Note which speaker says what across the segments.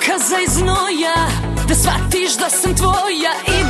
Speaker 1: dokaza iz noja Da shvatiš da sam tvoja i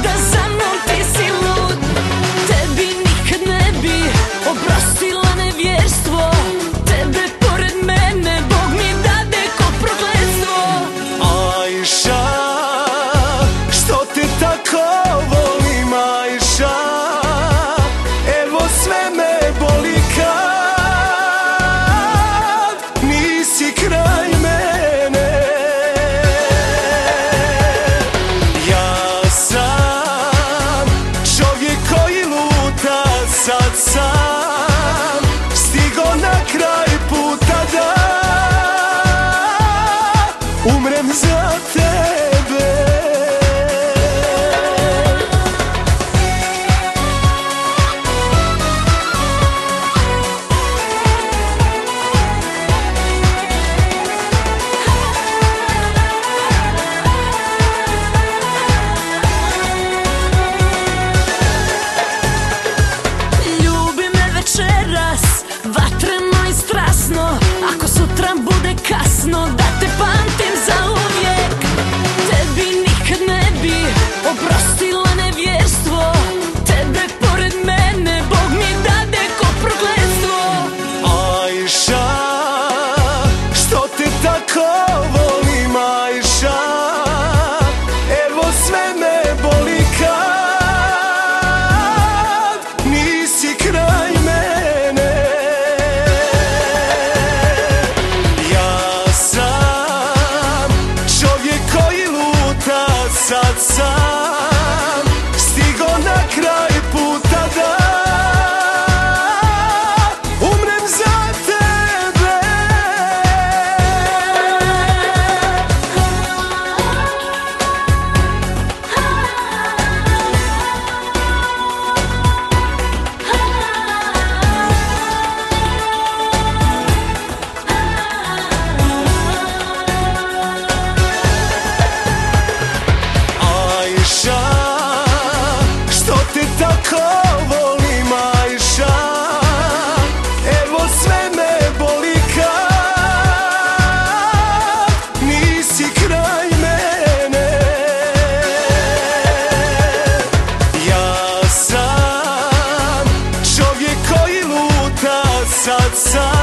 Speaker 1: sun.
Speaker 2: majša Što te tako voli majša Evo sve me boli kad Nisi kraj mene. Ja sam čovjek koji luta sad sam.